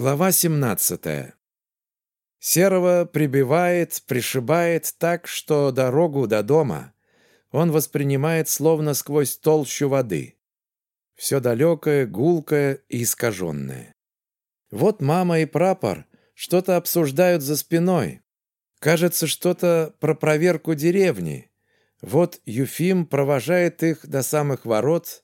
Глава 17. Серого прибивает, пришибает так, что дорогу до дома он воспринимает словно сквозь толщу воды. Все далекое, гулкое и искаженное. Вот мама и прапор что-то обсуждают за спиной. Кажется, что-то про проверку деревни. Вот Юфим провожает их до самых ворот.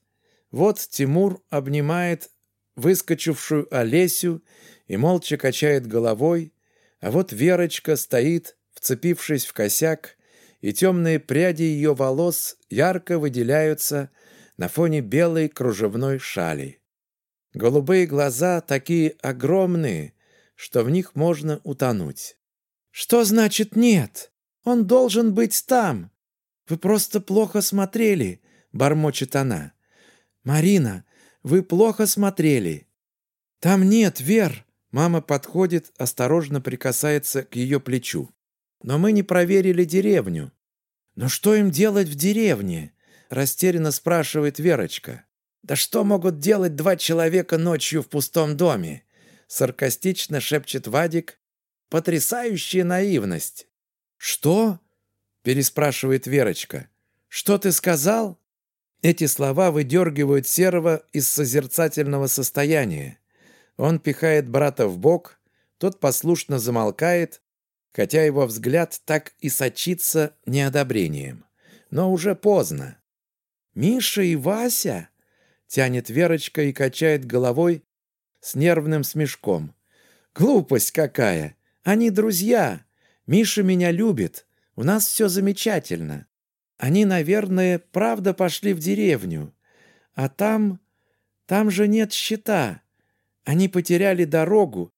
Вот Тимур обнимает выскочившую Олесю и молча качает головой, а вот Верочка стоит, вцепившись в косяк, и темные пряди ее волос ярко выделяются на фоне белой кружевной шали. Голубые глаза такие огромные, что в них можно утонуть. «Что значит нет? Он должен быть там. Вы просто плохо смотрели», — бормочет она. «Марина, вы плохо смотрели». «Там нет, Вер!» Мама подходит, осторожно прикасается к ее плечу. «Но мы не проверили деревню». «Но что им делать в деревне?» Растерянно спрашивает Верочка. «Да что могут делать два человека ночью в пустом доме?» Саркастично шепчет Вадик. «Потрясающая наивность!» «Что?» переспрашивает Верочка. «Что ты сказал?» Эти слова выдергивают Серого из созерцательного состояния. Он пихает брата в бок, тот послушно замолкает, хотя его взгляд так и сочится неодобрением. Но уже поздно. «Миша и Вася?» — тянет Верочка и качает головой с нервным смешком. «Глупость какая! Они друзья! Миша меня любит! У нас все замечательно!» Они, наверное, правда пошли в деревню. А там... там же нет щита. Они потеряли дорогу,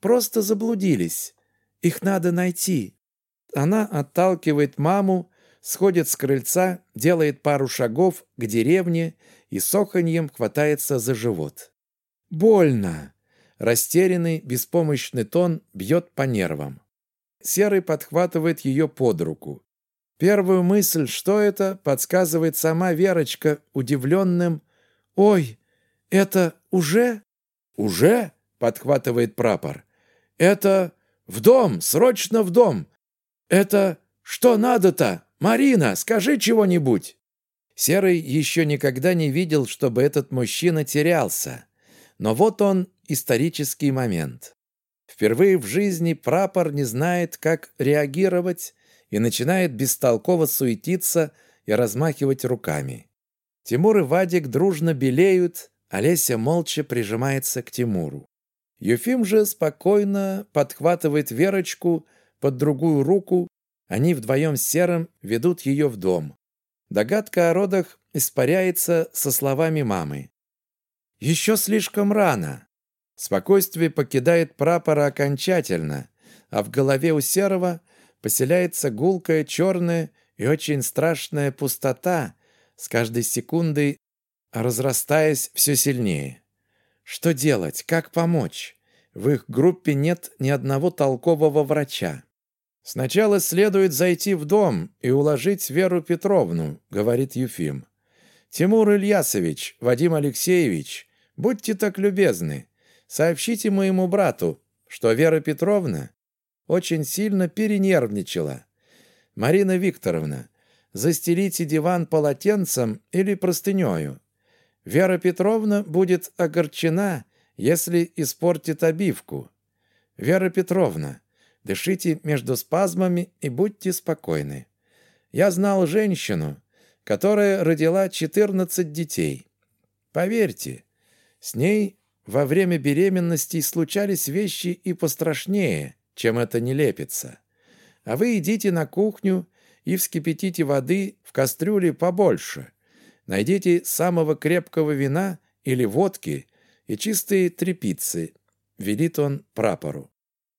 просто заблудились. Их надо найти. Она отталкивает маму, сходит с крыльца, делает пару шагов к деревне и соханьем хватается за живот. «Больно!» Растерянный, беспомощный тон бьет по нервам. Серый подхватывает ее под руку. Первую мысль, что это, подсказывает сама Верочка удивленным «Ой, это уже?» «Уже?» — подхватывает прапор. «Это в дом, срочно в дом! Это что надо-то? Марина, скажи чего-нибудь!» Серый еще никогда не видел, чтобы этот мужчина терялся. Но вот он, исторический момент. Впервые в жизни прапор не знает, как реагировать, и начинает бестолково суетиться и размахивать руками. Тимур и Вадик дружно белеют, Олеся молча прижимается к Тимуру. Юфим же спокойно подхватывает Верочку под другую руку, они вдвоем Серым ведут ее в дом. Догадка о родах испаряется со словами мамы. «Еще слишком рано». Спокойствие покидает прапора окончательно, а в голове у Серого поселяется гулкая, черная и очень страшная пустота, с каждой секундой разрастаясь все сильнее. Что делать? Как помочь? В их группе нет ни одного толкового врача. «Сначала следует зайти в дом и уложить Веру Петровну», — говорит Юфим. «Тимур Ильясович, Вадим Алексеевич, будьте так любезны, сообщите моему брату, что Вера Петровна очень сильно перенервничала. «Марина Викторовна, застелите диван полотенцем или простынею. Вера Петровна будет огорчена, если испортит обивку. Вера Петровна, дышите между спазмами и будьте спокойны. Я знал женщину, которая родила 14 детей. Поверьте, с ней во время беременности случались вещи и пострашнее, чем это не лепится. А вы идите на кухню и вскипятите воды в кастрюле побольше. Найдите самого крепкого вина или водки и чистые трепицы, велит он прапору.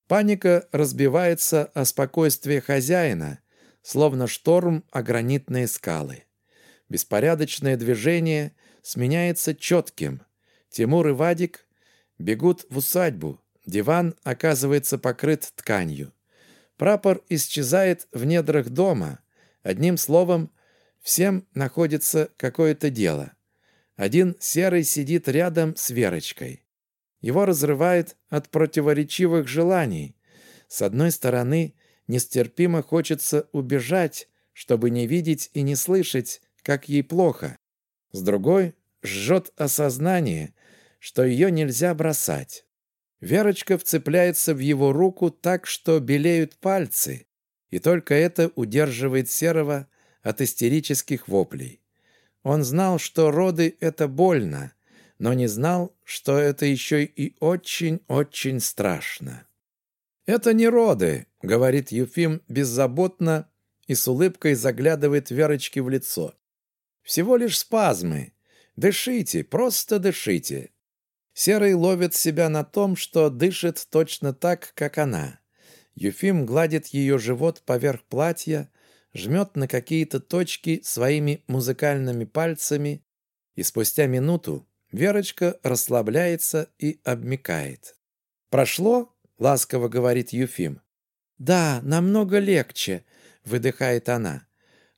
Паника разбивается о спокойствие хозяина, словно шторм о гранитные скалы. Беспорядочное движение сменяется четким. Тимур и Вадик бегут в усадьбу, Диван оказывается покрыт тканью. Прапор исчезает в недрах дома. Одним словом, всем находится какое-то дело. Один серый сидит рядом с Верочкой. Его разрывает от противоречивых желаний. С одной стороны, нестерпимо хочется убежать, чтобы не видеть и не слышать, как ей плохо. С другой, жжет осознание, что ее нельзя бросать. Верочка вцепляется в его руку так, что белеют пальцы, и только это удерживает Серого от истерических воплей. Он знал, что роды — это больно, но не знал, что это еще и очень-очень страшно. «Это не роды», — говорит Юфим беззаботно и с улыбкой заглядывает Верочке в лицо. «Всего лишь спазмы. Дышите, просто дышите». Серый ловит себя на том, что дышит точно так, как она. Юфим гладит ее живот поверх платья, жмет на какие-то точки своими музыкальными пальцами, и спустя минуту Верочка расслабляется и обмикает. «Прошло?» — ласково говорит Юфим. «Да, намного легче», — выдыхает она.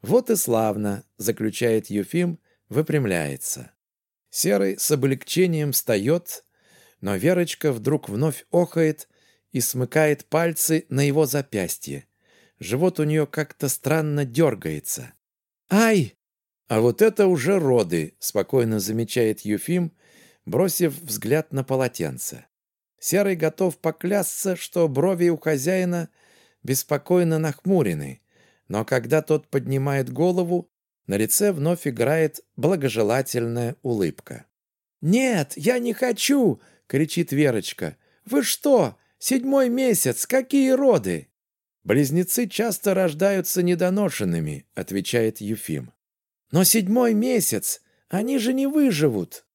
«Вот и славно», — заключает Юфим, выпрямляется. Серый с облегчением встает, но Верочка вдруг вновь охает и смыкает пальцы на его запястье. Живот у нее как-то странно дергается. «Ай!» «А вот это уже роды», — спокойно замечает Юфим, бросив взгляд на полотенце. Серый готов поклясться, что брови у хозяина беспокойно нахмурены, но когда тот поднимает голову, на лице вновь играет благожелательная улыбка. «Нет, я не хочу!» — кричит Верочка. «Вы что? Седьмой месяц! Какие роды!» «Близнецы часто рождаются недоношенными», — отвечает Юфим. Но седьмой месяц! Они же не выживут!»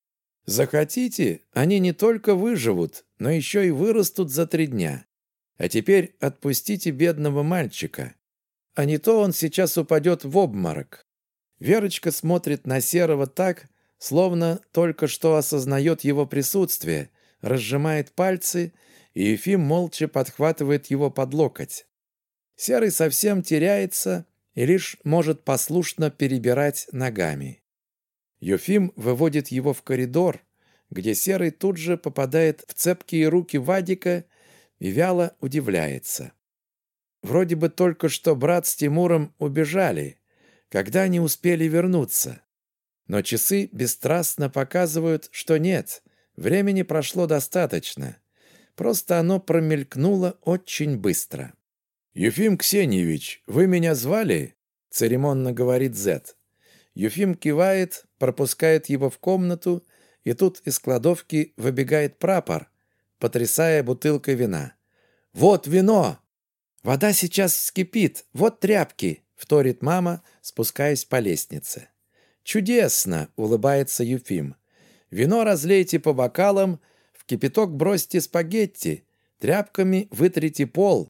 «Захотите, они не только выживут, но еще и вырастут за три дня. А теперь отпустите бедного мальчика, а не то он сейчас упадет в обморок». Верочка смотрит на Серого так, словно только что осознает его присутствие, разжимает пальцы, и Ефим молча подхватывает его под локоть. Серый совсем теряется и лишь может послушно перебирать ногами. Юфим выводит его в коридор, где Серый тут же попадает в цепкие руки Вадика и вяло удивляется. Вроде бы только что брат с Тимуром убежали, когда они успели вернуться. Но часы бесстрастно показывают, что нет, времени прошло достаточно. Просто оно промелькнуло очень быстро. «Ефим Ксеньевич, вы меня звали?» — церемонно говорит Зет. Юфим кивает, пропускает его в комнату, и тут из кладовки выбегает прапор, потрясая бутылкой вина. «Вот вино! Вода сейчас вскипит, вот тряпки!» — вторит мама, спускаясь по лестнице. «Чудесно!» — улыбается Юфим. «Вино разлейте по бокалам, в кипяток бросьте спагетти, тряпками вытрите пол,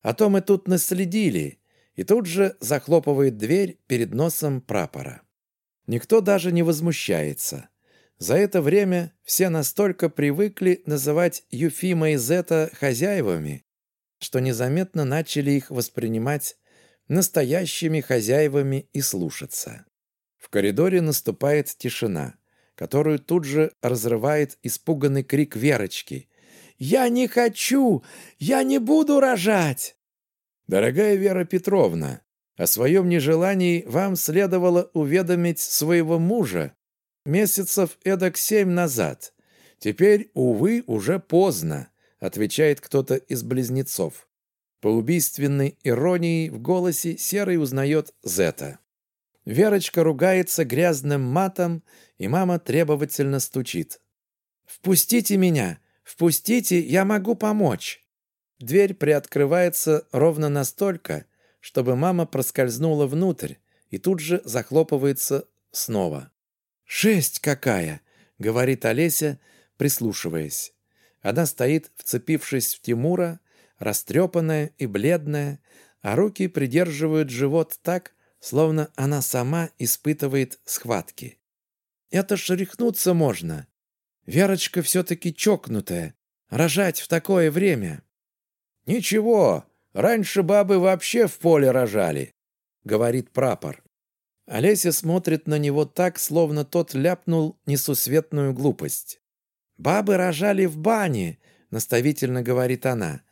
а то мы тут наследили!» И тут же захлопывает дверь перед носом прапора. Никто даже не возмущается. За это время все настолько привыкли называть Юфима и Зета хозяевами, что незаметно начали их воспринимать настоящими хозяевами и слушаться. В коридоре наступает тишина, которую тут же разрывает испуганный крик Верочки. «Я не хочу! Я не буду рожать!» «Дорогая Вера Петровна, о своем нежелании вам следовало уведомить своего мужа месяцев эдак семь назад. Теперь, увы, уже поздно», отвечает кто-то из близнецов. По убийственной иронии в голосе Серый узнает Зета. Верочка ругается грязным матом, и мама требовательно стучит. «Впустите меня! Впустите, я могу помочь!» Дверь приоткрывается ровно настолько, чтобы мама проскользнула внутрь и тут же захлопывается снова. «Шесть какая!» — говорит Олеся, прислушиваясь. Она стоит, вцепившись в Тимура, растрепанная и бледная, а руки придерживают живот так, словно она сама испытывает схватки. Это ж рехнуться можно. Верочка все-таки чокнутая. Рожать в такое время. «Ничего, раньше бабы вообще в поле рожали», — говорит прапор. Олеся смотрит на него так, словно тот ляпнул несусветную глупость. «Бабы рожали в бане», — наставительно говорит она,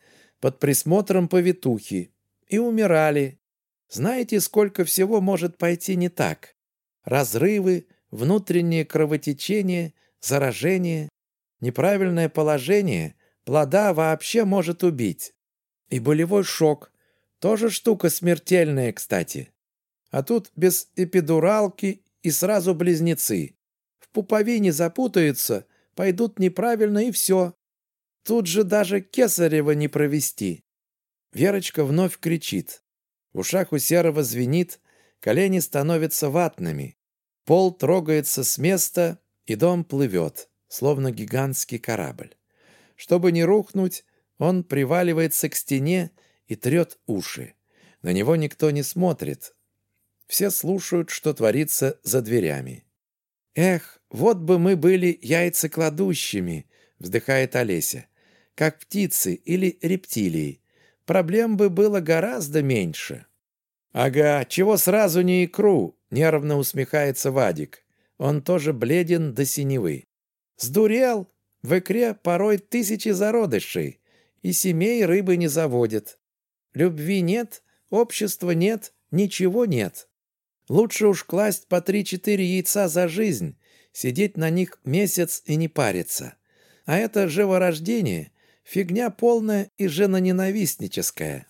«под присмотром повитухи, и умирали. Знаете, сколько всего может пойти не так? Разрывы, внутреннее кровотечение, заражение, неправильное положение плода вообще может убить. И болевой шок. Тоже штука смертельная, кстати. А тут без эпидуралки и сразу близнецы. В пуповине запутаются, пойдут неправильно и все. Тут же даже кесарева не провести. Верочка вновь кричит. В ушах у Серого звенит, колени становятся ватными. Пол трогается с места, и дом плывет, словно гигантский корабль. Чтобы не рухнуть, он приваливается к стене и трет уши. На него никто не смотрит. Все слушают, что творится за дверями. «Эх, вот бы мы были яйцекладущими!» — вздыхает Олеся. «Как птицы или рептилии. Проблем бы было гораздо меньше». «Ага, чего сразу не икру?» — нервно усмехается Вадик. Он тоже бледен до синевы. «Сдурел? В икре порой тысячи зародышей, и семей рыбы не заводят. Любви нет, общества нет, ничего нет. Лучше уж класть по три-четыре яйца за жизнь, сидеть на них месяц и не париться. А это живорождение — фигня полная и женоненавистническая».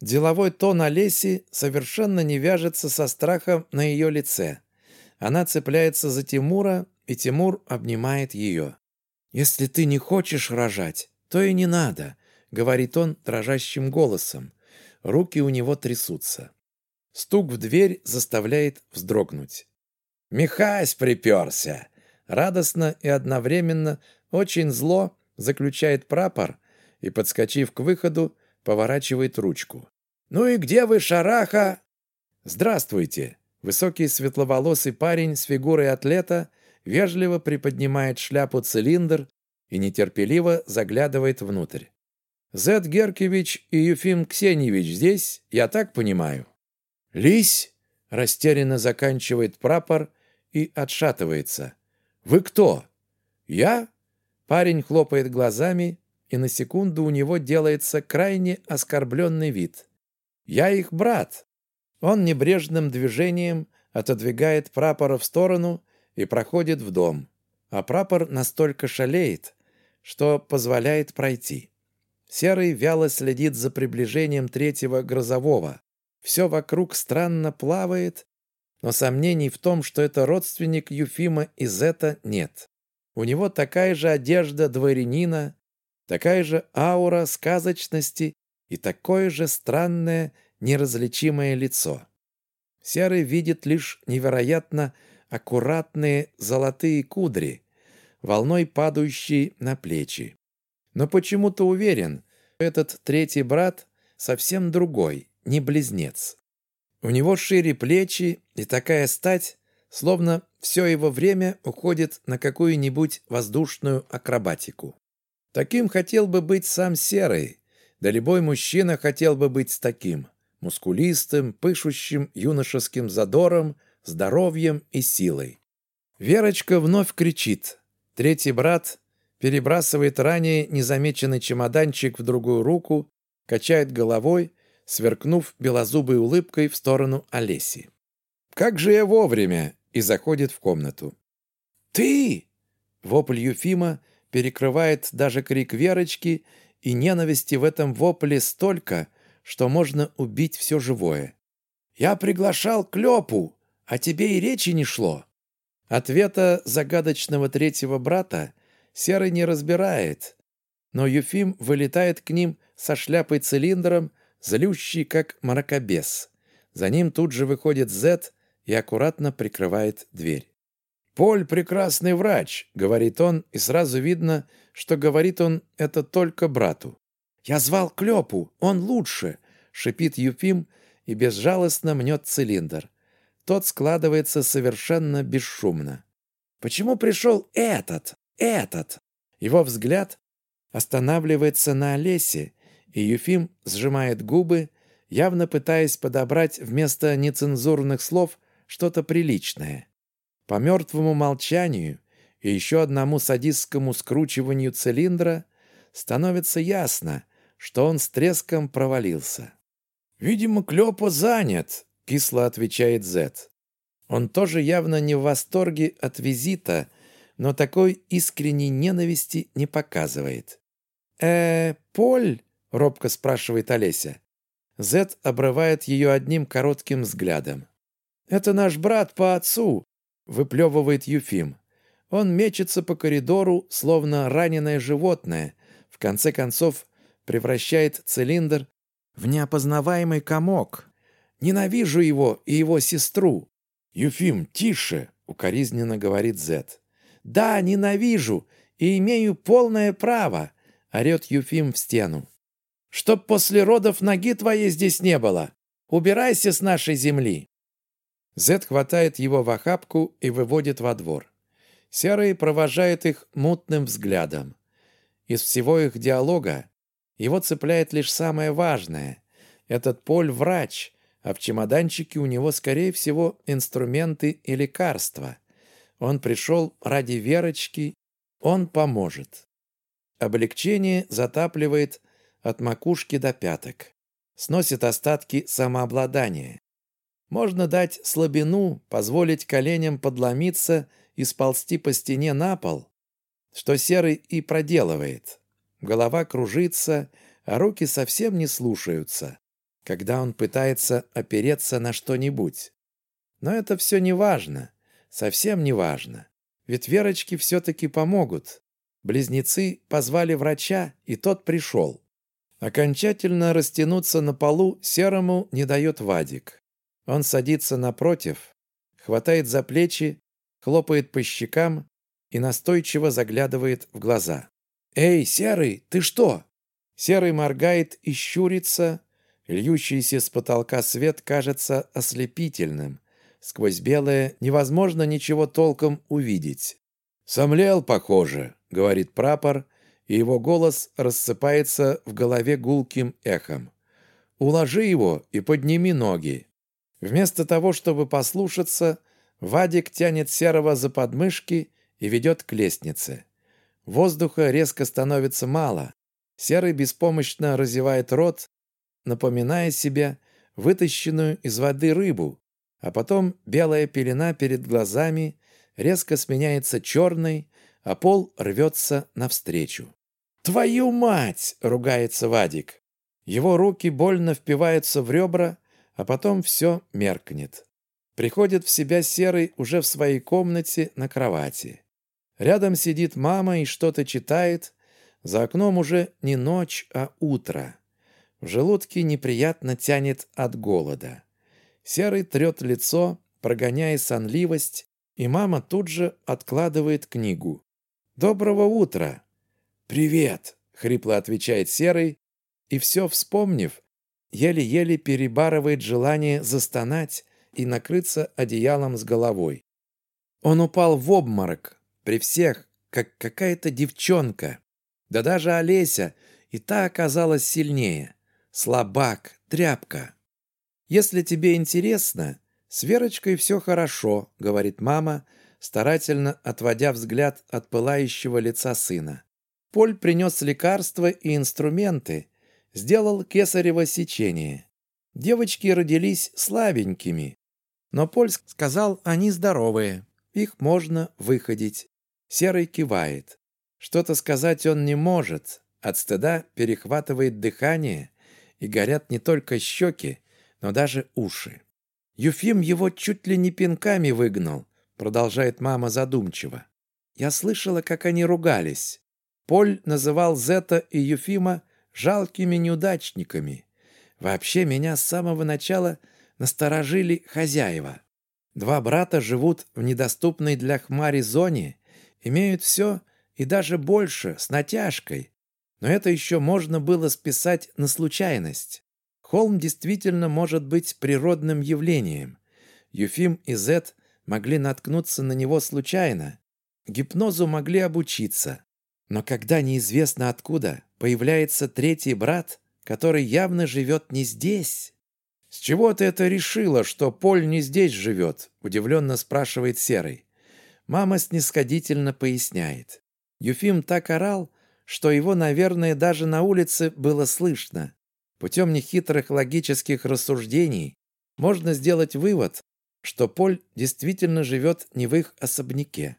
Деловой тон Олеси совершенно не вяжется со страхом на ее лице. Она цепляется за Тимура, и Тимур обнимает ее. «Если ты не хочешь рожать, то и не надо», — говорит он дрожащим голосом. Руки у него трясутся. Стук в дверь заставляет вздрогнуть. «Михась приперся!» Радостно и одновременно, очень зло, заключает прапор и, подскочив к выходу, поворачивает ручку. «Ну и где вы, шараха?» «Здравствуйте!» Высокий светловолосый парень с фигурой атлета вежливо приподнимает шляпу-цилиндр и нетерпеливо заглядывает внутрь. «Зет Геркевич и Юфим Ксеньевич здесь, я так понимаю?» «Лись!» — растерянно заканчивает прапор и отшатывается. «Вы кто?» «Я?» Парень хлопает глазами, и на секунду у него делается крайне оскорбленный вид. «Я их брат!» Он небрежным движением отодвигает прапора в сторону и проходит в дом, а прапор настолько шалеет, что позволяет пройти. Серый вяло следит за приближением третьего грозового. Все вокруг странно плавает, но сомнений в том, что это родственник Юфима из Зета, нет. У него такая же одежда дворянина, такая же аура сказочности и такое же странное неразличимое лицо. Серый видит лишь невероятно аккуратные золотые кудри, волной падающие на плечи. Но почему-то уверен, этот третий брат совсем другой, не близнец. У него шире плечи и такая стать, словно все его время уходит на какую-нибудь воздушную акробатику. Таким хотел бы быть сам Серый, да любой мужчина хотел бы быть таким – мускулистым, пышущим юношеским задором, здоровьем и силой. Верочка вновь кричит. Третий брат перебрасывает ранее незамеченный чемоданчик в другую руку, качает головой, сверкнув белозубой улыбкой в сторону Олеси. «Как же я вовремя!» И заходит в комнату. «Ты!» Вопль Юфима перекрывает даже крик Верочки, и ненависти в этом вопле столько – что можно убить все живое. «Я приглашал Клёпу, а тебе и речи не шло». Ответа загадочного третьего брата Серый не разбирает, но Юфим вылетает к ним со шляпой-цилиндром, злющий, как мракобес. За ним тут же выходит Зет и аккуратно прикрывает дверь. «Поль — прекрасный врач», — говорит он, и сразу видно, что говорит он это только брату. «Я звал Клёпу, он лучше!» — шипит Юфим и безжалостно мнет цилиндр. Тот складывается совершенно бесшумно. «Почему пришел этот? Этот?» Его взгляд останавливается на Олесе, и Юфим сжимает губы, явно пытаясь подобрать вместо нецензурных слов что-то приличное. По мертвому молчанию и еще одному садистскому скручиванию цилиндра становится ясно, что он с треском провалился. «Видимо, Клёпа занят», — кисло отвечает Зет. Он тоже явно не в восторге от визита, но такой искренней ненависти не показывает. «Э, Поль?» — робко спрашивает Олеся. Зет обрывает ее одним коротким взглядом. «Это наш брат по отцу», — выплевывает Юфим. Он мечется по коридору, словно раненое животное, в конце концов превращает цилиндр в неопознаваемый комок. «Ненавижу его и его сестру!» «Юфим, тише!» — укоризненно говорит Зет. «Да, ненавижу и имею полное право!» — орет Юфим в стену. «Чтоб после родов ноги твоей здесь не было! Убирайся с нашей земли!» Зет хватает его в охапку и выводит во двор. Серый провожает их мутным взглядом. Из всего их диалога его цепляет лишь самое важное. Этот Поль – врач, а в чемоданчике у него, скорее всего, инструменты и лекарства. Он пришел ради Верочки, он поможет. Облегчение затапливает от макушки до пяток. Сносит остатки самообладания. Можно дать слабину, позволить коленям подломиться и сползти по стене на пол, что Серый и проделывает. Голова кружится, а руки совсем не слушаются, когда он пытается опереться на что-нибудь. Но это все не важно, совсем не важно. Ведь Верочке все-таки помогут. Близнецы позвали врача, и тот пришел. Окончательно растянуться на полу Серому не дает Вадик. Он садится напротив, хватает за плечи, хлопает по щекам и настойчиво заглядывает в глаза. «Эй, Серый, ты что?» Серый моргает и щурится. Льющийся с потолка свет кажется ослепительным. Сквозь белое невозможно ничего толком увидеть. «Сомлел, похоже», — говорит прапор, и его голос рассыпается в голове гулким эхом. «Уложи его и подними ноги». Вместо того, чтобы послушаться, Вадик тянет Серого за подмышки и ведет к лестнице. Воздуха резко становится мало. Серый беспомощно разевает рот, напоминая себе вытащенную из воды рыбу, а потом белая пелена перед глазами резко сменяется черной, а пол рвется навстречу. «Твою мать!» — ругается Вадик. Его руки больно впиваются в ребра, а потом все меркнет. Приходит в себя Серый уже в своей комнате на кровати. Рядом сидит мама и что-то читает. За окном уже не ночь, а утро. В желудке неприятно тянет от голода. Серый трет лицо, прогоняя сонливость, и мама тут же откладывает книгу. «Доброго утра!» «Привет!» — хрипло отвечает Серый, и все вспомнив, еле-еле перебарывает желание застонать и накрыться одеялом с головой. Он упал в обморок, при всех, как какая-то девчонка. Да даже Олеся и та оказалась сильнее. Слабак, тряпка. «Если тебе интересно, с Верочкой все хорошо», — говорит мама, старательно отводя взгляд от пылающего лица сына. Поль принес лекарства и инструменты, сделал кесарево сечение. Девочки родились слабенькими, но Поль сказал, они здоровые, их можно выходить. Серый кивает. Что-то сказать он не может. От стыда перехватывает дыхание, и горят не только щеки, но даже уши. Юфим его чуть ли не пинками выгнал, продолжает мама задумчиво. Я слышала, как они ругались. Поль называл Зета и Юфима жалкими неудачниками. Вообще меня с самого начала насторожили хозяева. Два брата живут в недоступной для хмари зоне имеют все и даже больше, с натяжкой. Но это еще можно было списать на случайность. Холм действительно может быть природным явлением. Юфим и Зет могли наткнуться на него случайно. Гипнозу могли обучиться. Но когда неизвестно откуда появляется третий брат, который явно живет не здесь... «С чего ты это решила, что Поль не здесь живет?» – удивленно спрашивает Серый. Мама снисходительно поясняет. Юфим так орал, что его, наверное, даже на улице было слышно. Путем нехитрых логических рассуждений можно сделать вывод, что Поль действительно живет не в их особняке.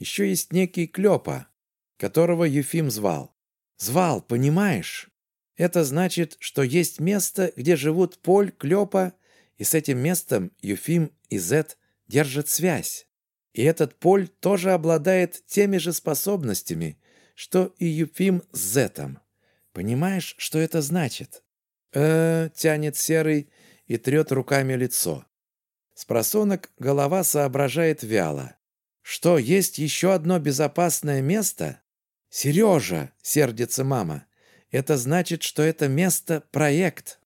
Еще есть некий Клёпа, которого Юфим звал. Звал, понимаешь? Это значит, что есть место, где живут Поль, Клёпа, и с этим местом Юфим и Зет держат связь. И этот Поль тоже обладает теми же способностями, что и Юфим с Зетом. Понимаешь, что это значит? э тянет Серый и трет руками лицо. Спросонок голова соображает вяло. Что, есть еще одно безопасное место? Сережа, сердится мама. Это значит, что это место – проект.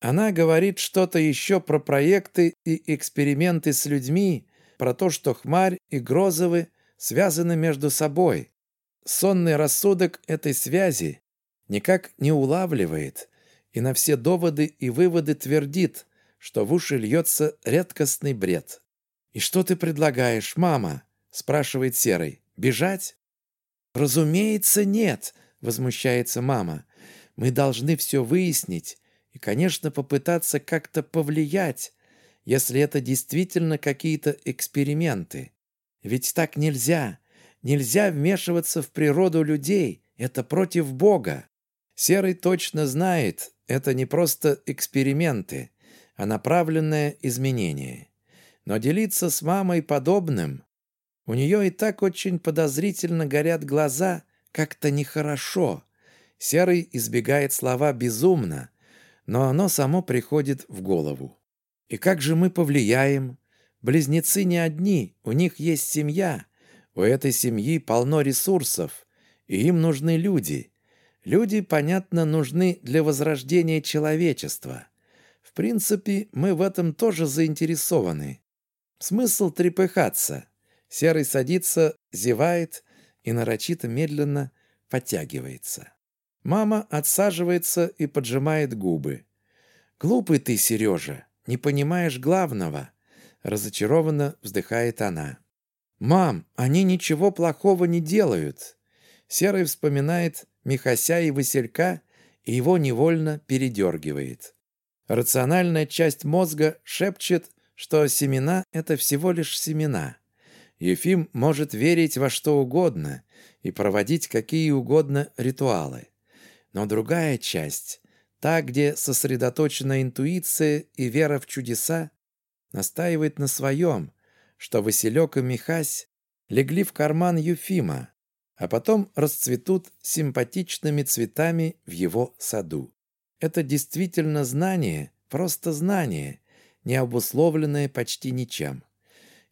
Она говорит что-то еще про проекты и эксперименты с людьми, про то, что Хмарь и Грозовы связаны между собой. Сонный рассудок этой связи никак не улавливает и на все доводы и выводы твердит, что в уши льется редкостный бред. «И что ты предлагаешь, мама?» – спрашивает Серый. «Бежать?» «Разумеется, нет», – возмущается мама. «Мы должны все выяснить и, конечно, попытаться как-то повлиять, если это действительно какие-то эксперименты. Ведь так нельзя. Нельзя вмешиваться в природу людей. Это против Бога. Серый точно знает, это не просто эксперименты, а направленное изменение. Но делиться с мамой подобным... У нее и так очень подозрительно горят глаза, как-то нехорошо. Серый избегает слова «безумно», но оно само приходит в голову. И как же мы повлияем? Близнецы не одни, у них есть семья. У этой семьи полно ресурсов, и им нужны люди. Люди, понятно, нужны для возрождения человечества. В принципе, мы в этом тоже заинтересованы. Смысл трепыхаться. Серый садится, зевает и нарочито медленно подтягивается. Мама отсаживается и поджимает губы. «Глупый ты, Сережа, не понимаешь главного», — разочарованно вздыхает она. «Мам, они ничего плохого не делают». Серый вспоминает Михася и Василька и его невольно передергивает. Рациональная часть мозга шепчет, что семена — это всего лишь семена. Ефим может верить во что угодно и проводить какие угодно ритуалы. Но другая часть, та, где сосредоточена интуиция и вера в чудеса, настаивает на своем, что Василек и Михась легли в карман Юфима, а потом расцветут симпатичными цветами в его саду. Это действительно знание, просто знание, не обусловленное почти ничем.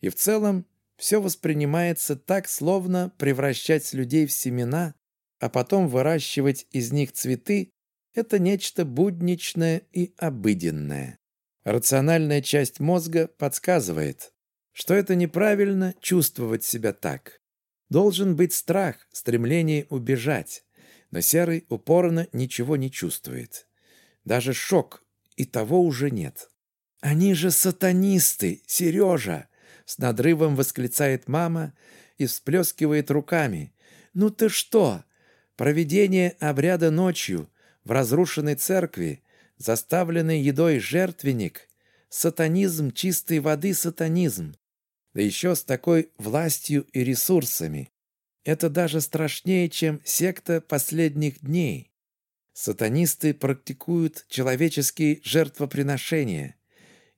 И в целом все воспринимается так, словно превращать людей в семена а потом выращивать из них цветы – это нечто будничное и обыденное. Рациональная часть мозга подсказывает, что это неправильно чувствовать себя так. Должен быть страх, стремление убежать, но Серый упорно ничего не чувствует. Даже шок, и того уже нет. «Они же сатанисты, Сережа!» С надрывом восклицает мама и всплескивает руками. «Ну ты что? Проведение обряда ночью в разрушенной церкви, заставленный едой жертвенник, сатанизм чистой воды сатанизм, да еще с такой властью и ресурсами. Это даже страшнее, чем секта последних дней. Сатанисты практикуют человеческие жертвоприношения,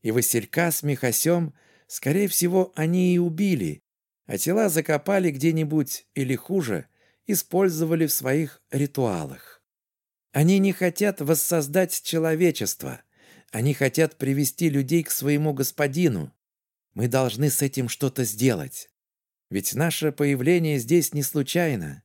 и Василька с Михасем, скорее всего, они и убили, а тела закопали где-нибудь или хуже – использовали в своих ритуалах. Они не хотят воссоздать человечество. Они хотят привести людей к своему господину. Мы должны с этим что-то сделать. Ведь наше появление здесь не случайно.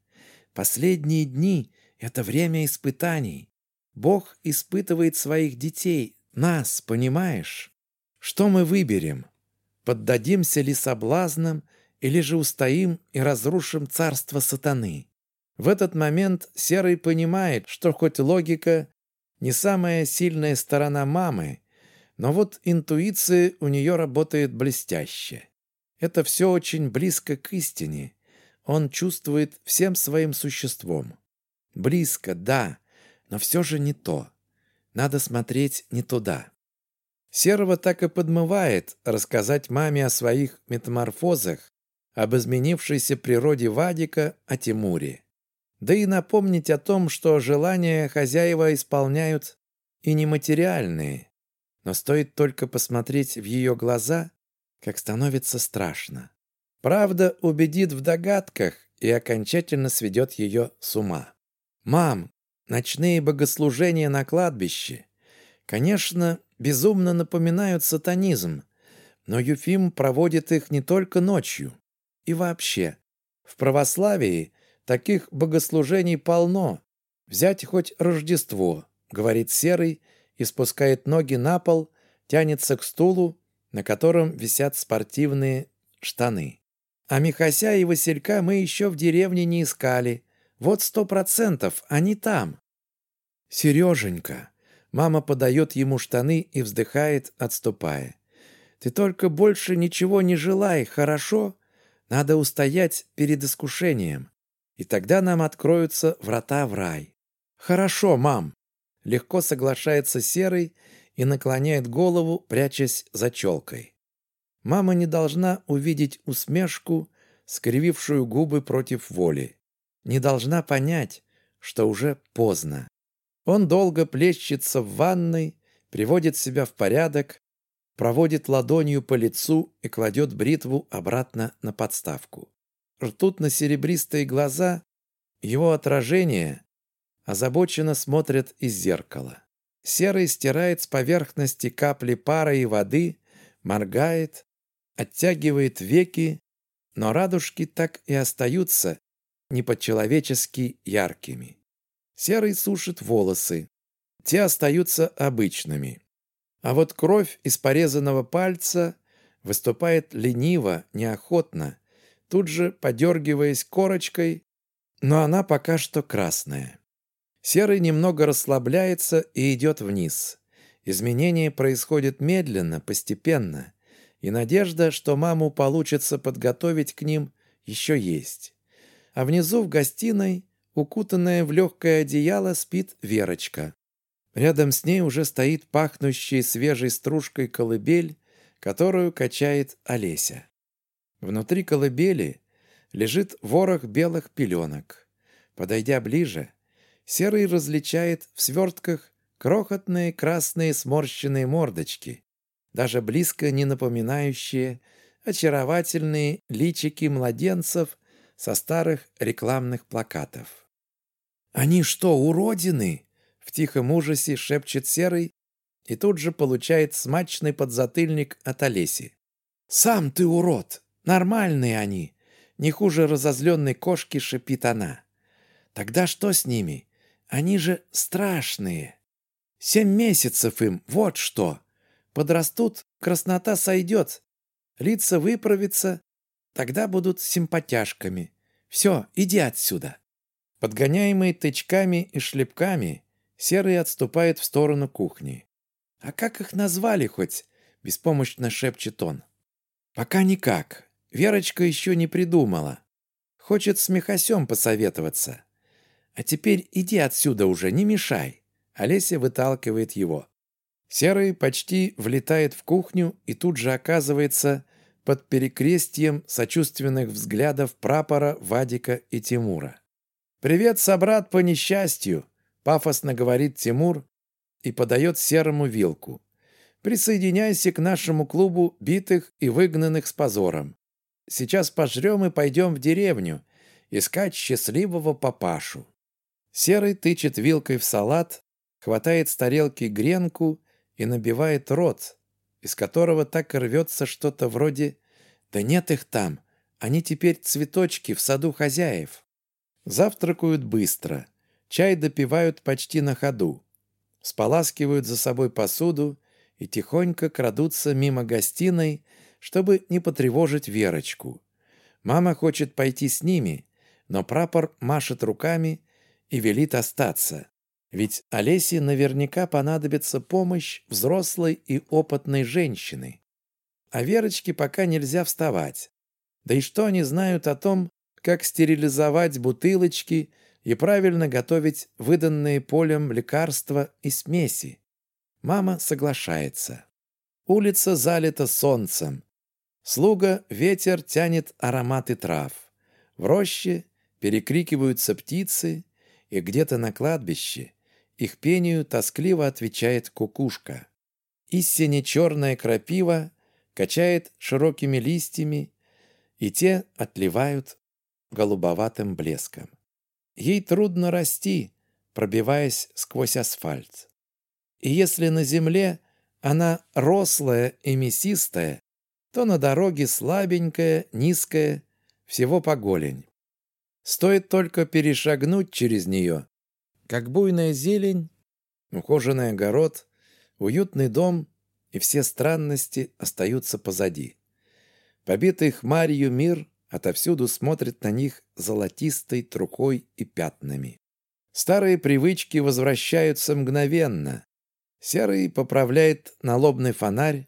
Последние дни — это время испытаний. Бог испытывает своих детей, нас, понимаешь? Что мы выберем? Поддадимся ли соблазнам или же устоим и разрушим царство сатаны? В этот момент Серый понимает, что хоть логика не самая сильная сторона мамы, но вот интуиция у нее работает блестяще. Это все очень близко к истине. Он чувствует всем своим существом. Близко, да, но все же не то. Надо смотреть не туда. Серого так и подмывает рассказать маме о своих метаморфозах, об изменившейся природе Вадика, о Тимуре. Да и напомнить о том, что желания хозяева исполняют и нематериальные. Но стоит только посмотреть в ее глаза, как становится страшно. Правда убедит в догадках и окончательно сведет ее с ума. «Мам, ночные богослужения на кладбище, конечно, безумно напоминают сатанизм, но Юфим проводит их не только ночью. И вообще, в православии таких богослужений полно. Взять хоть Рождество, говорит Серый и спускает ноги на пол, тянется к стулу, на котором висят спортивные штаны. А Михася и Василька мы еще в деревне не искали. Вот сто процентов, они там. Сереженька. Мама подает ему штаны и вздыхает, отступая. Ты только больше ничего не желай, хорошо? Надо устоять перед искушением. И тогда нам откроются врата в рай. Хорошо, мам. Легко соглашается Серый и наклоняет голову, прячась за челкой. Мама не должна увидеть усмешку, скривившую губы против воли. Не должна понять, что уже поздно. Он долго плещется в ванной, приводит себя в порядок, проводит ладонью по лицу и кладет бритву обратно на подставку. Ртутно-серебристые глаза, его отражение, озабоченно смотрят из зеркала. Серый стирает с поверхности капли пара и воды, моргает, оттягивает веки, но радужки так и остаются не по-человечески яркими. Серый сушит волосы. Те остаются обычными. А вот кровь из порезанного пальца выступает лениво, неохотно, тут же подергиваясь корочкой, но она пока что красная. Серый немного расслабляется и идет вниз. Изменение происходит медленно, постепенно, и надежда, что маму получится подготовить к ним, еще есть. А внизу в гостиной, укутанная в легкое одеяло, спит Верочка. Рядом с ней уже стоит пахнущая свежей стружкой колыбель, которую качает Олеся. Внутри колыбели лежит ворох белых пеленок. Подойдя ближе, Серый различает в свертках крохотные красные сморщенные мордочки, даже близко не напоминающие очаровательные личики младенцев со старых рекламных плакатов. «Они что, уродины?» — в тихом ужасе шепчет Серый и тут же получает смачный подзатыльник от Олеси. «Сам ты урод! Нормальные они!» Не хуже разозленной кошки шипит она. «Тогда что с ними? Они же страшные. Семь месяцев им, вот что. Подрастут, краснота сойдет. Лица выправятся, тогда будут симпатяшками. Все, иди отсюда. Подгоняемый тычками и шлепками, Серый отступает в сторону кухни. «А как их назвали хоть?» — беспомощно шепчет он. «Пока никак. Верочка еще не придумала. Хочет с Михасем посоветоваться. «А теперь иди отсюда уже, не мешай!» Олеся выталкивает его. Серый почти влетает в кухню и тут же оказывается под перекрестием сочувственных взглядов прапора Вадика и Тимура. «Привет, собрат, по несчастью!» — пафосно говорит Тимур и подает Серому вилку. «Присоединяйся к нашему клубу битых и выгнанных с позором. Сейчас пожрем и пойдем в деревню искать счастливого папашу». Серый тычет вилкой в салат, хватает с тарелки гренку и набивает рот, из которого так рвется что-то вроде «Да нет их там, они теперь цветочки в саду хозяев». Завтракают быстро, чай допивают почти на ходу, споласкивают за собой посуду и тихонько крадутся мимо гостиной, чтобы не потревожить Верочку. Мама хочет пойти с ними, но прапор машет руками и велит остаться. Ведь Олесе наверняка понадобится помощь взрослой и опытной женщины. а Верочке пока нельзя вставать. Да и что они знают о том, как стерилизовать бутылочки и правильно готовить выданные полем лекарства и смеси? Мама соглашается. Улица залита солнцем. Слуга ветер тянет ароматы трав. В роще перекрикиваются птицы, и где-то на кладбище их пению тоскливо отвечает кукушка. Истине черная крапива качает широкими листьями, и те отливают голубоватым блеском. Ей трудно расти, пробиваясь сквозь асфальт. И если на земле она рослая и мясистая, то на дороге слабенькая, низкая, всего по голень. Стоит только перешагнуть через нее, как буйная зелень, ухоженный огород, уютный дом и все странности остаются позади. Побитый хмарью мир отовсюду смотрит на них золотистой трухой и пятнами. Старые привычки возвращаются мгновенно. Серый поправляет налобный фонарь,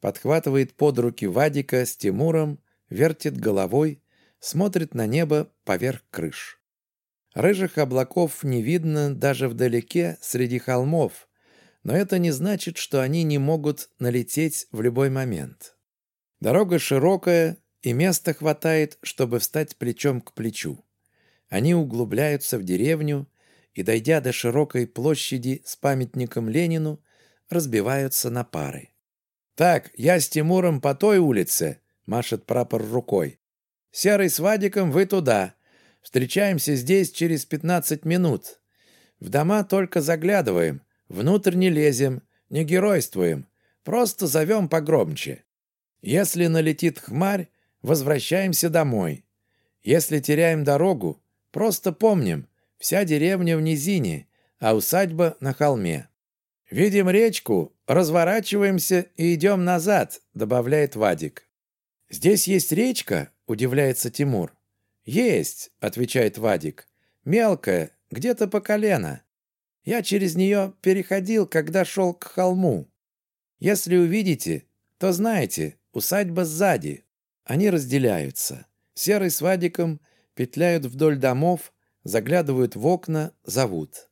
подхватывает под руки Вадика с Тимуром, вертит головой, смотрит на небо поверх крыш. Рыжих облаков не видно даже вдалеке среди холмов, но это не значит, что они не могут налететь в любой момент. Дорога широкая, и места хватает, чтобы встать плечом к плечу. Они углубляются в деревню и, дойдя до широкой площади с памятником Ленину, разбиваются на пары. «Так, я с Тимуром по той улице», — машет прапор рукой. «Серый с Вадиком вы туда. Встречаемся здесь через пятнадцать минут. В дома только заглядываем, Внутрь не лезем, не геройствуем, просто зовем погромче. Если налетит хмарь, возвращаемся домой. Если теряем дорогу, просто помним, вся деревня в низине, а усадьба на холме. Видим речку, разворачиваемся и идем назад, добавляет Вадик. Здесь есть речка, удивляется Тимур. Есть, отвечает Вадик. Мелкая, где-то по колено. Я через нее переходил, когда шел к холму. Если увидите, то знаете, усадьба сзади. Они разделяются. Серый с Вадиком петляют вдоль домов, заглядывают в окна, зовут.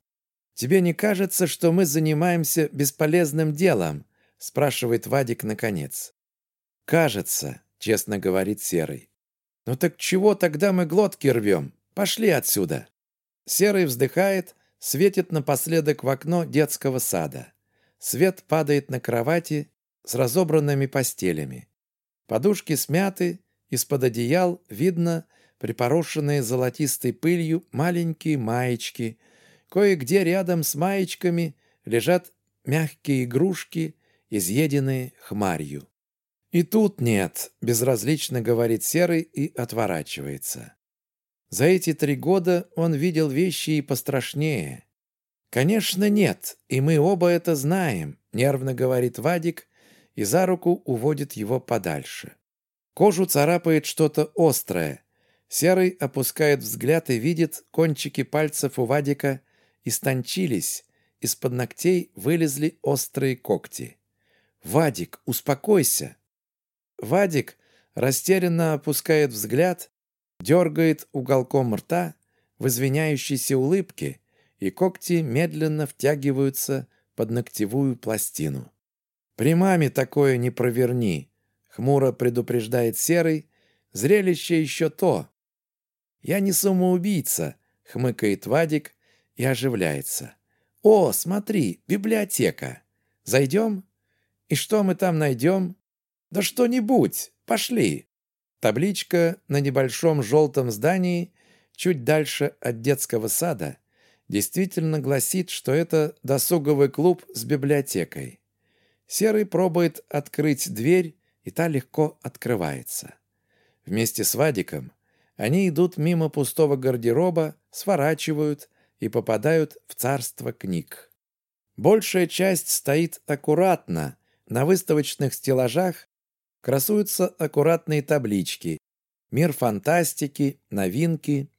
«Тебе не кажется, что мы занимаемся бесполезным делом?» спрашивает Вадик наконец. «Кажется», — честно говорит Серый. «Ну так чего тогда мы глотки рвем? Пошли отсюда!» Серый вздыхает, Светит напоследок в окно детского сада. Свет падает на кровати с разобранными постелями. Подушки смяты, из-под одеял видно припорошенные золотистой пылью маленькие маечки. Кое-где рядом с маечками лежат мягкие игрушки, изъеденные хмарью. «И тут нет», — безразлично говорит Серый и отворачивается. За эти три года он видел вещи и пострашнее. «Конечно, нет, и мы оба это знаем», — нервно говорит Вадик и за руку уводит его подальше. Кожу царапает что-то острое. Серый опускает взгляд и видит, кончики пальцев у Вадика истончились, из-под ногтей вылезли острые когти. «Вадик, успокойся!» Вадик растерянно опускает взгляд дергает уголком рта в извиняющейся улыбке, и когти медленно втягиваются под ногтевую пластину. «При маме такое не проверни», — хмуро предупреждает Серый, «зрелище еще то». «Я не самоубийца», — хмыкает Вадик и оживляется. «О, смотри, библиотека. Зайдем? И что мы там найдем? Да что-нибудь. Пошли». Табличка на небольшом желтом здании, чуть дальше от детского сада, действительно гласит, что это досуговый клуб с библиотекой. Серый пробует открыть дверь, и та легко открывается. Вместе с Вадиком они идут мимо пустого гардероба, сворачивают и попадают в царство книг. Большая часть стоит аккуратно, на выставочных стеллажах красуются аккуратные таблички «Мир фантастики», «Новинки».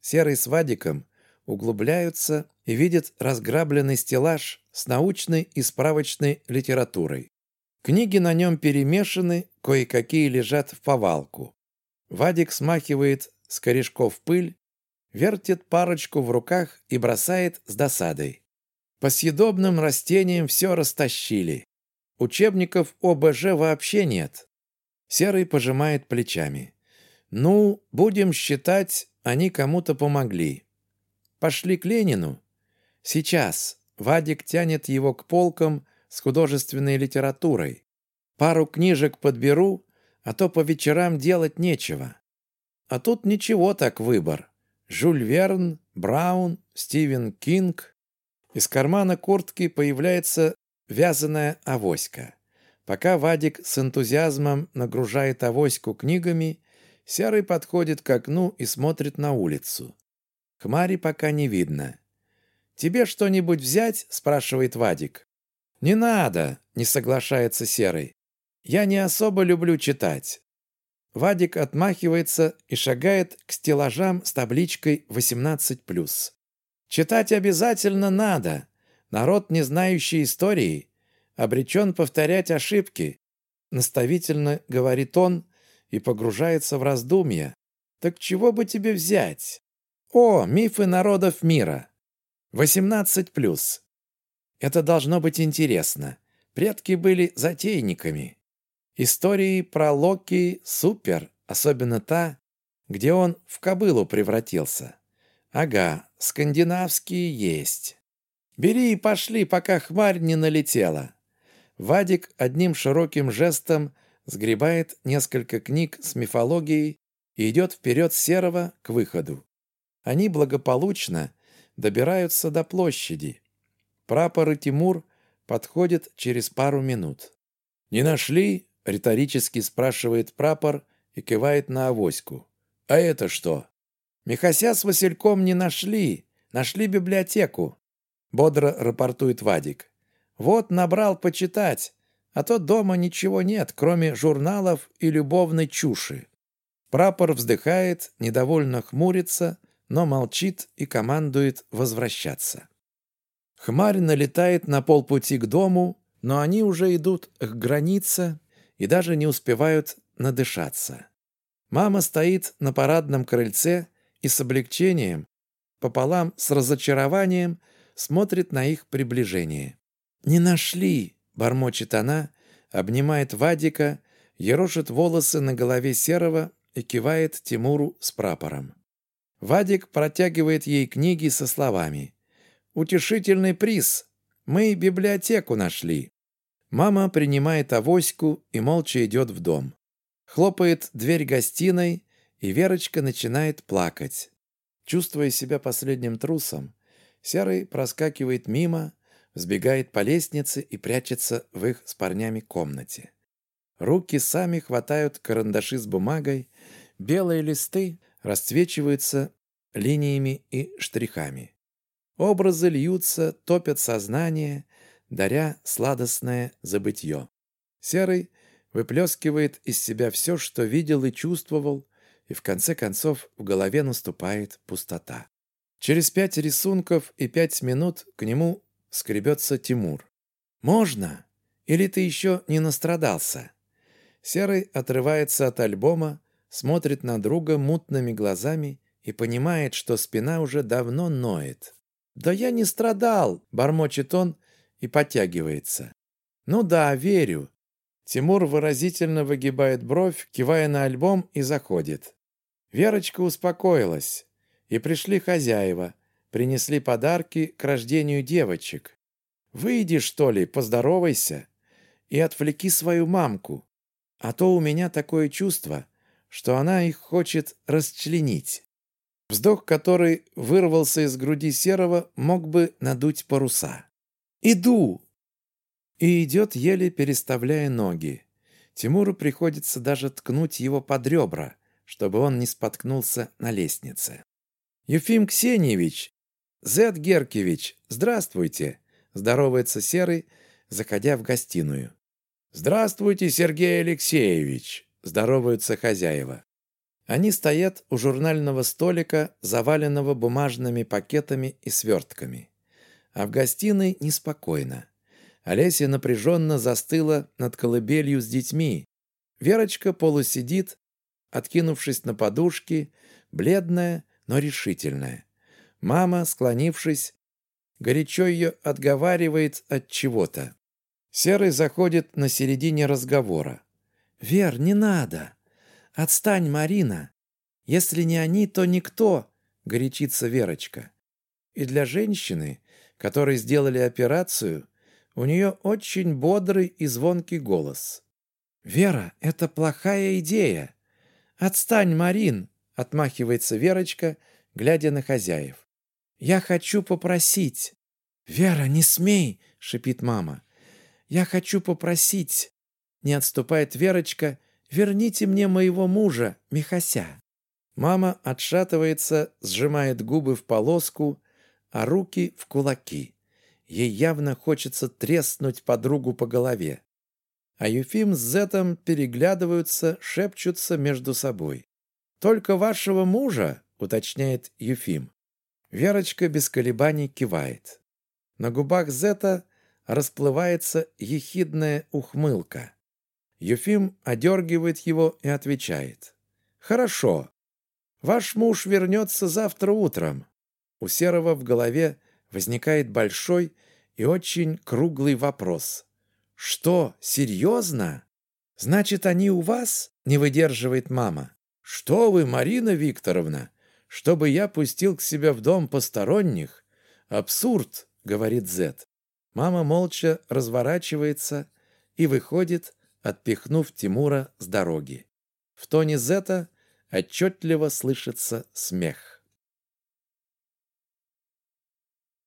Серый с Вадиком углубляются и видят разграбленный стеллаж с научной и справочной литературой. Книги на нем перемешаны, кое-какие лежат в повалку. Вадик смахивает с корешков пыль, вертит парочку в руках и бросает с досадой. По съедобным растениям все растащили. Учебников ОБЖ вообще нет. Серый пожимает плечами. Ну, будем считать, они кому-то помогли. Пошли к Ленину. Сейчас. Вадик тянет его к полкам с художественной литературой. Пару книжек подберу, а то по вечерам делать нечего. А тут ничего так выбор. Жюль Верн, Браун, Стивен Кинг. Из кармана куртки появляется вязаная авоська. Пока Вадик с энтузиазмом нагружает авоську книгами, Серый подходит к окну и смотрит на улицу. Хмари пока не видно. «Тебе что-нибудь взять?» – спрашивает Вадик. «Не надо», – не соглашается Серый. «Я не особо люблю читать». Вадик отмахивается и шагает к стеллажам с табличкой «18+.» «Читать обязательно надо. Народ, не знающий истории, обречен повторять ошибки», наставительно говорит он и погружается в раздумья. «Так чего бы тебе взять?» «О, мифы народов мира!» «18+.» Это должно быть интересно. Предки были затейниками. Истории про Локи супер, особенно та, где он в кобылу превратился. Ага, скандинавские есть. Бери и пошли, пока хмарь не налетела. Вадик одним широким жестом сгребает несколько книг с мифологией и идет вперед Серого к выходу. Они благополучно добираются до площади. Прапор и Тимур подходят через пару минут. «Не нашли?» — риторически спрашивает прапор и кивает на авоську. «А это что?» «Михася с Васильком не нашли. Нашли библиотеку», — бодро рапортует Вадик. «Вот набрал почитать, а то дома ничего нет, кроме журналов и любовной чуши». Прапор вздыхает, недовольно хмурится, но молчит и командует возвращаться. Хмарь налетает на полпути к дому, но они уже идут к границе и даже не успевают надышаться. Мама стоит на парадном крыльце и с облегчением, пополам с разочарованием, смотрит на их приближение. «Не нашли!» — бормочет она, обнимает Вадика, ерошит волосы на голове Серого и кивает Тимуру с прапором. Вадик протягивает ей книги со словами Утешительный приз. Мы библиотеку нашли. Мама принимает авоську и молча идет в дом. Хлопает дверь гостиной, и Верочка начинает плакать. Чувствуя себя последним трусом, Серый проскакивает мимо, сбегает по лестнице и прячется в их с парнями комнате. Руки сами хватают карандаши с бумагой, белые листы расцвечиваются линиями и штрихами. Образы льются, топят сознание, даря сладостное забытье. Серый выплескивает из себя все, что видел и чувствовал, и в конце концов в голове наступает пустота. Через пять рисунков и пять минут к нему скребется Тимур. «Можно? Или ты еще не настрадался?» Серый отрывается от альбома, смотрит на друга мутными глазами и понимает, что спина уже давно ноет. «Да я не страдал!» – бормочет он и подтягивается. «Ну да, верю». Тимур выразительно выгибает бровь, кивая на альбом и заходит. Верочка успокоилась. И пришли хозяева. Принесли подарки к рождению девочек. «Выйди, что ли, поздоровайся и отвлеки свою мамку. А то у меня такое чувство, что она их хочет расчленить». Вздох, который вырвался из груди Серого, мог бы надуть паруса. «Иду!» И идет, еле переставляя ноги. Тимуру приходится даже ткнуть его под ребра, чтобы он не споткнулся на лестнице. «Ефим Ксеньевич! Зет Геркевич, здравствуйте!» Здоровается Серый, заходя в гостиную. «Здравствуйте, Сергей Алексеевич!» Здороваются хозяева. Они стоят у журнального столика, заваленного бумажными пакетами и свертками. А в гостиной неспокойно. Олеся напряженно застыла над колыбелью с детьми. Верочка полусидит, откинувшись на подушки, бледная, но решительная. Мама, склонившись, горячо ее отговаривает от чего-то. Серый заходит на середине разговора. «Вер, не надо! Отстань, Марина! Если не они, то никто!» — горячится Верочка. И для женщины, которой сделали операцию, у нее очень бодрый и звонкий голос. «Вера, это плохая идея!» «Отстань, Марин!» — отмахивается Верочка, глядя на хозяев. «Я хочу попросить». «Вера, не смей!» — шипит мама. «Я хочу попросить!» Не отступает Верочка. «Верните мне моего мужа, Михася!» Мама отшатывается, сжимает губы в полоску, а руки в кулаки. Ей явно хочется треснуть подругу по голове. А Юфим с Зетом переглядываются, шепчутся между собой. «Только вашего мужа?» — уточняет Юфим. Верочка без колебаний кивает. На губах Зета расплывается ехидная ухмылка. Юфим одергивает его и отвечает. «Хорошо. Ваш муж вернется завтра утром». У Серого в голове возникает большой и очень круглый вопрос. «Что, серьезно? Значит, они у вас?» — не выдерживает мама. «Что вы, Марина Викторовна? Чтобы я пустил к себе в дом посторонних? Абсурд!» — говорит Зет. Мама молча разворачивается и выходит, отпихнув Тимура с дороги. В тоне Зета отчетливо слышится смех.